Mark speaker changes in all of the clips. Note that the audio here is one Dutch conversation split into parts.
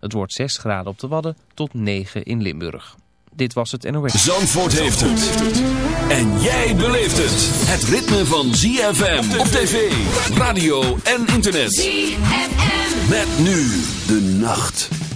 Speaker 1: Het wordt 6 graden op de Wadden tot 9 in Limburg. Dit was het NOS.
Speaker 2: Zandvoort heeft het. En jij beleeft het. Het ritme van ZFM op tv, radio en internet.
Speaker 3: ZFM.
Speaker 2: Met nu de nacht.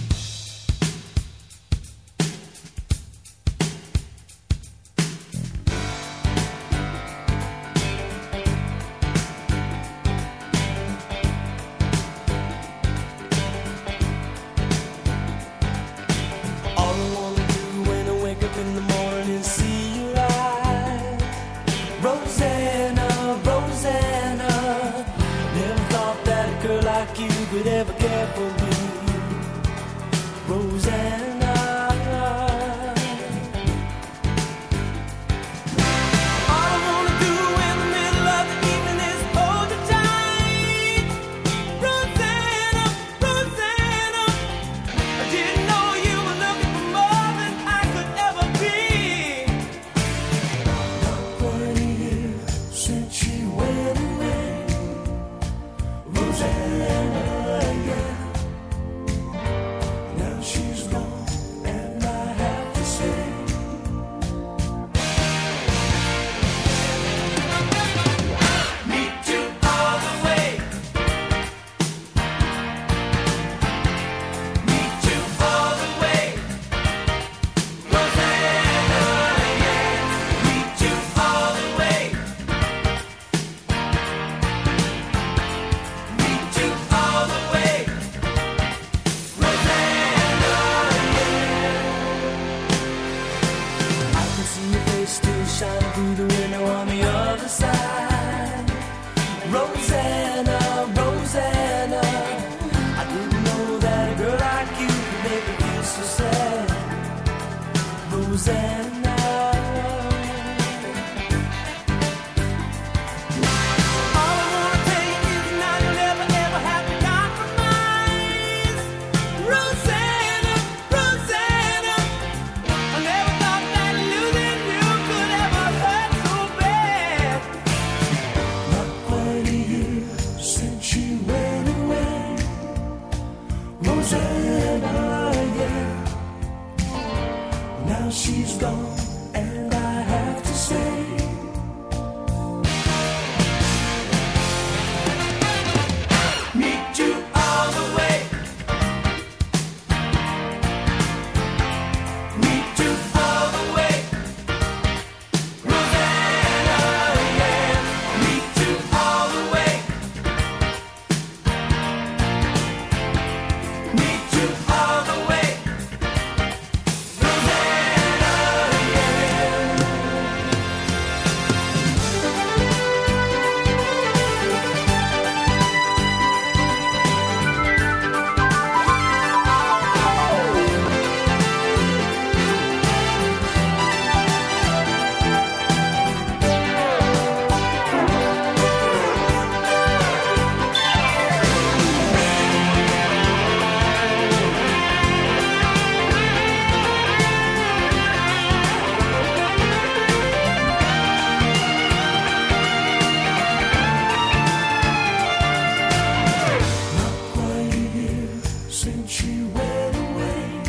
Speaker 4: she went away.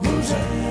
Speaker 4: Rosanna.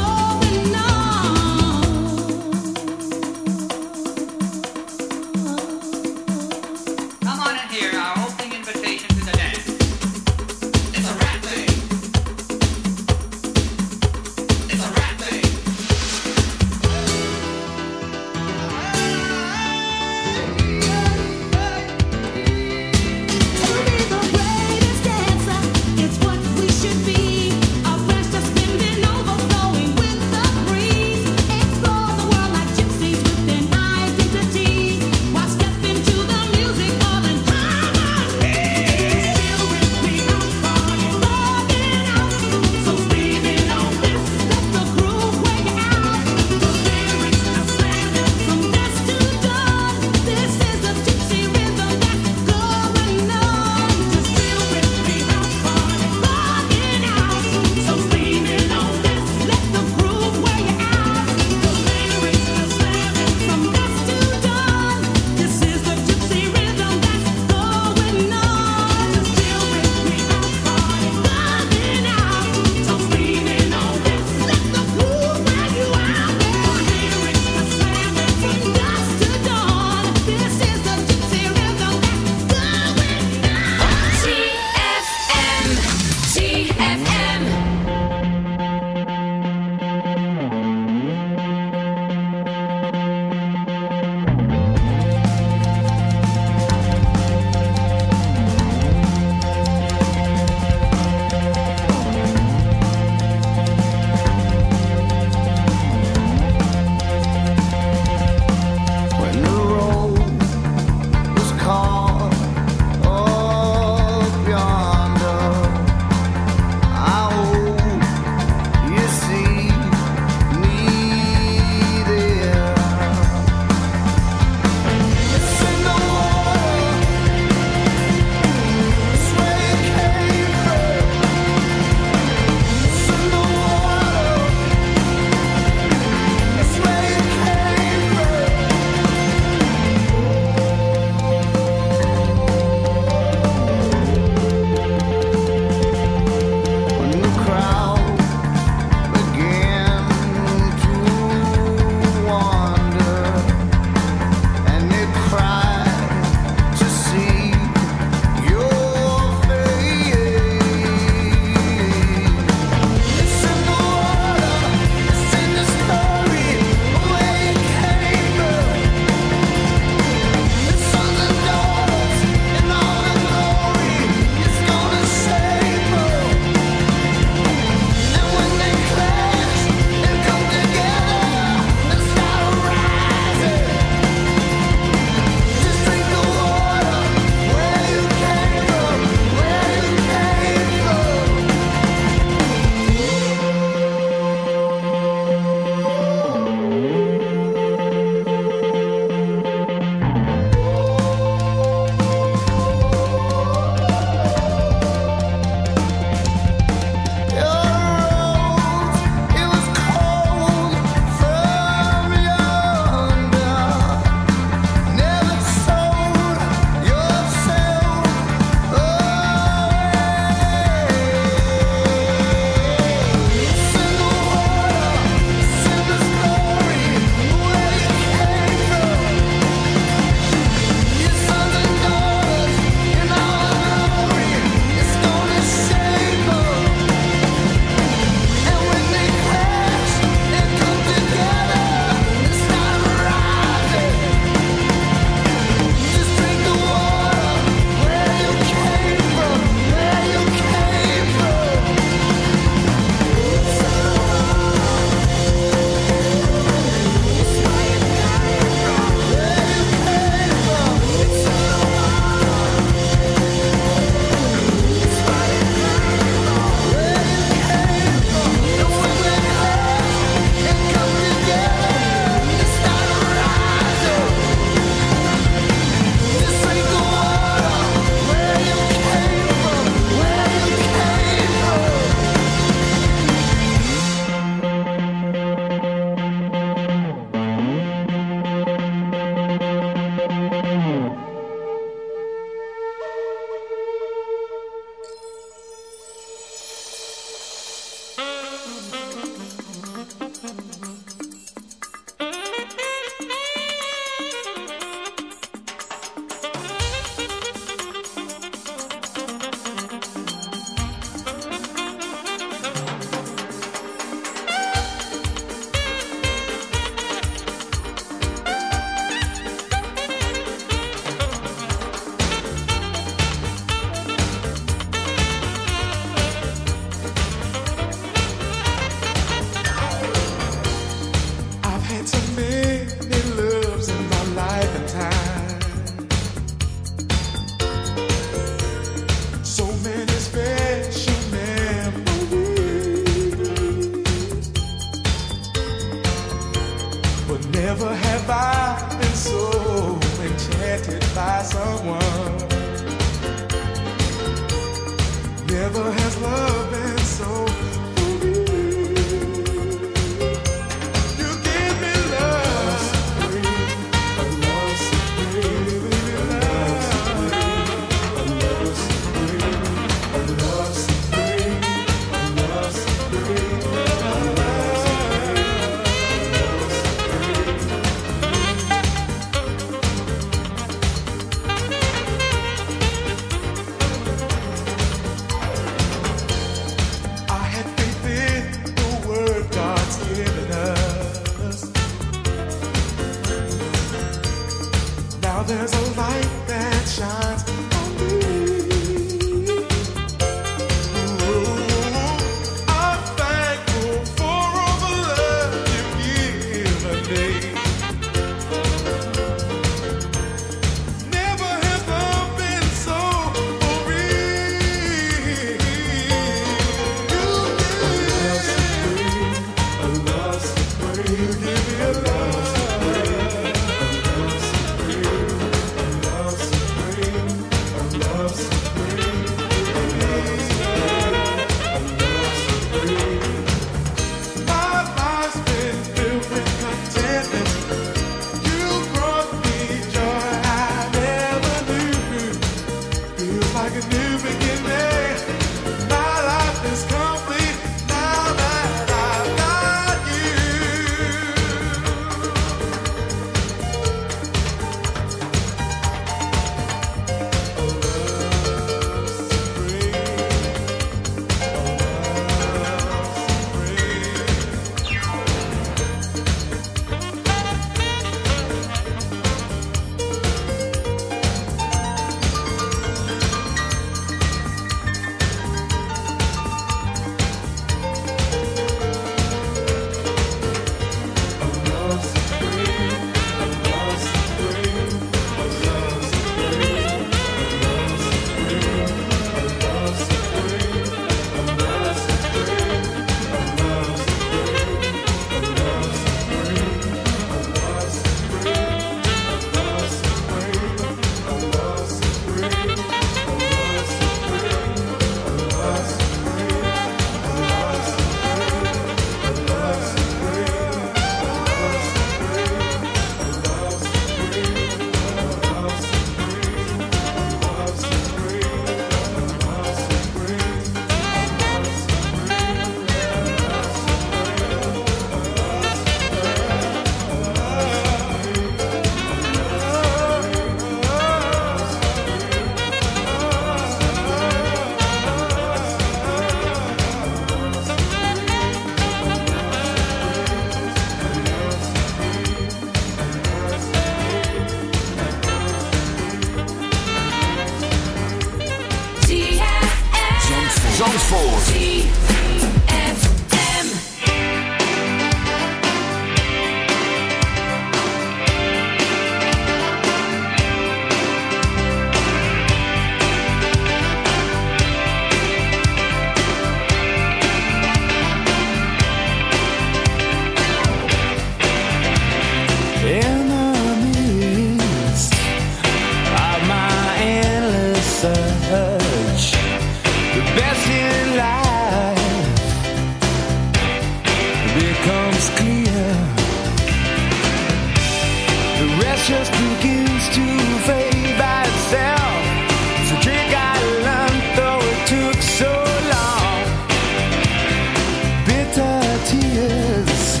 Speaker 5: tears,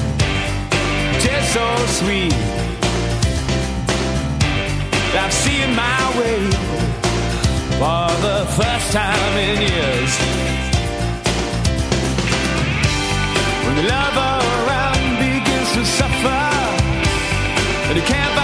Speaker 5: just so sweet. I've seen my way for the first time in years. When the love around begins to suffer, and you can't.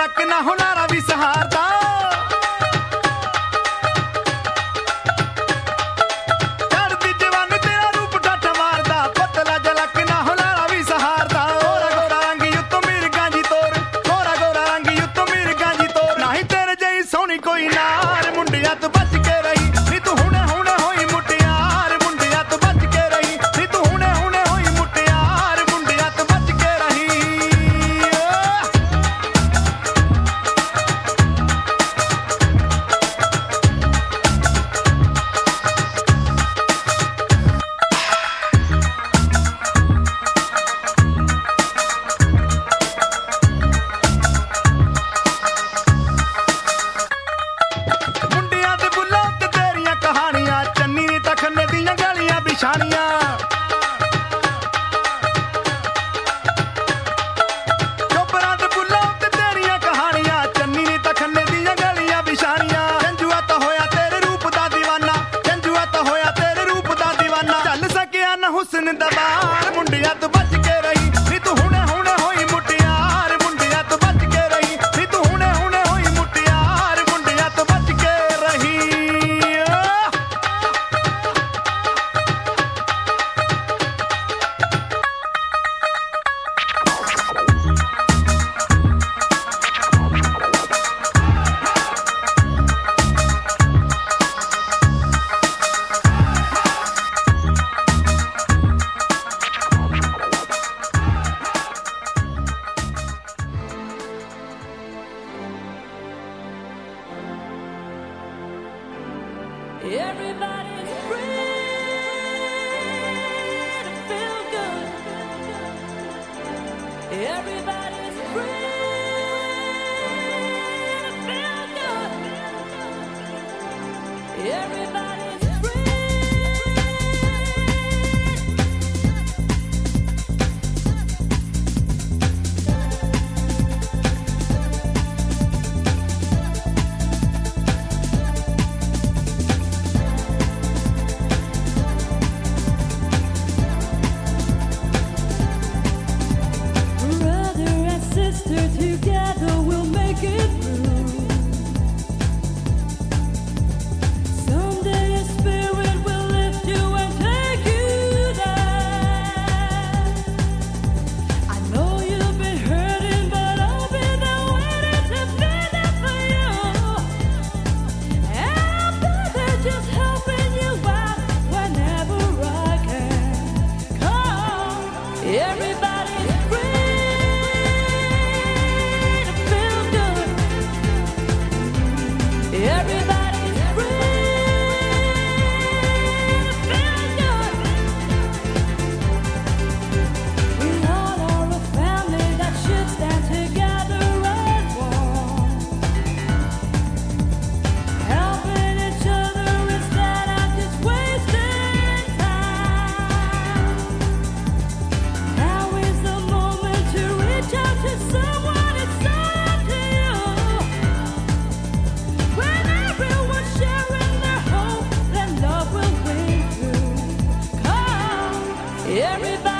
Speaker 6: luck ना होना रवि सहारता।
Speaker 7: Everybody Everybody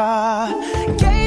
Speaker 8: car. Gave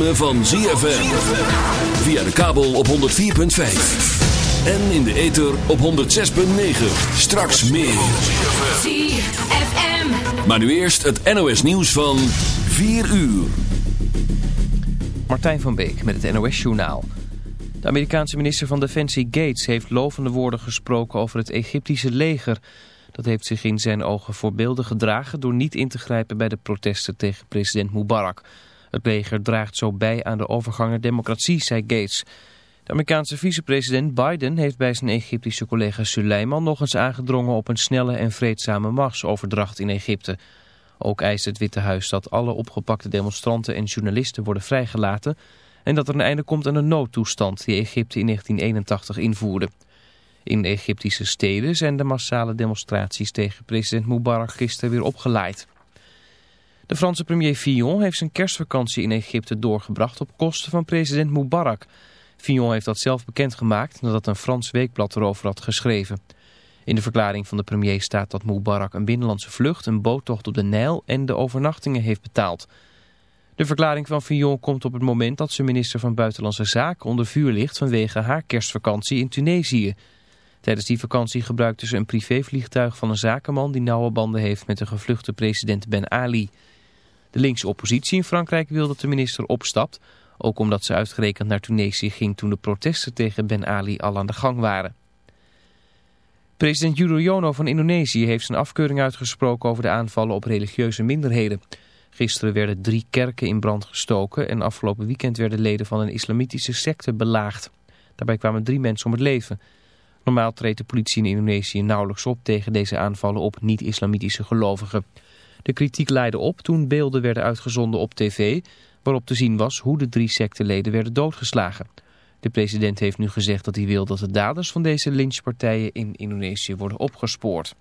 Speaker 9: ritme van ZFM. Via de kabel op 104.5. En in de ether op 106.9. Straks meer.
Speaker 3: ZFM.
Speaker 9: Maar nu eerst het NOS nieuws van 4 uur.
Speaker 1: Martijn van Beek met het NOS-journaal. De Amerikaanse minister van Defensie Gates heeft lovende woorden gesproken over het Egyptische leger. Dat heeft zich in zijn ogen voorbeeldig gedragen door niet in te grijpen bij de protesten tegen president Mubarak. Het leger draagt zo bij aan de overgang naar democratie, zei Gates. De Amerikaanse vicepresident Biden heeft bij zijn Egyptische collega Suleiman nog eens aangedrongen op een snelle en vreedzame machtsoverdracht in Egypte. Ook eist het Witte Huis dat alle opgepakte demonstranten en journalisten worden vrijgelaten en dat er een einde komt aan de noodtoestand die Egypte in 1981 invoerde. In Egyptische steden zijn de massale demonstraties tegen president Mubarak gisteren weer opgeleid. De Franse premier Fillon heeft zijn kerstvakantie in Egypte doorgebracht op kosten van president Mubarak. Fillon heeft dat zelf bekendgemaakt nadat een Frans weekblad erover had geschreven. In de verklaring van de premier staat dat Mubarak een binnenlandse vlucht, een boottocht op de Nijl en de overnachtingen heeft betaald. De verklaring van Fillon komt op het moment dat zijn minister van Buitenlandse Zaken onder vuur ligt vanwege haar kerstvakantie in Tunesië. Tijdens die vakantie gebruikte ze een privévliegtuig van een zakenman die nauwe banden heeft met de gevluchte president Ben Ali. De linkse oppositie in Frankrijk wil dat de minister opstapt, ook omdat ze uitgerekend naar Tunesië ging toen de protesten tegen Ben Ali al aan de gang waren. President Yudhoyono van Indonesië heeft zijn afkeuring uitgesproken over de aanvallen op religieuze minderheden. Gisteren werden drie kerken in brand gestoken en afgelopen weekend werden leden van een islamitische secte belaagd. Daarbij kwamen drie mensen om het leven. Normaal treedt de politie in Indonesië nauwelijks op tegen deze aanvallen op niet-islamitische gelovigen. De kritiek leidde op toen beelden werden uitgezonden op tv, waarop te zien was hoe de drie secteleden werden doodgeslagen. De president heeft nu gezegd dat hij wil dat de daders van deze lynchpartijen in Indonesië worden opgespoord.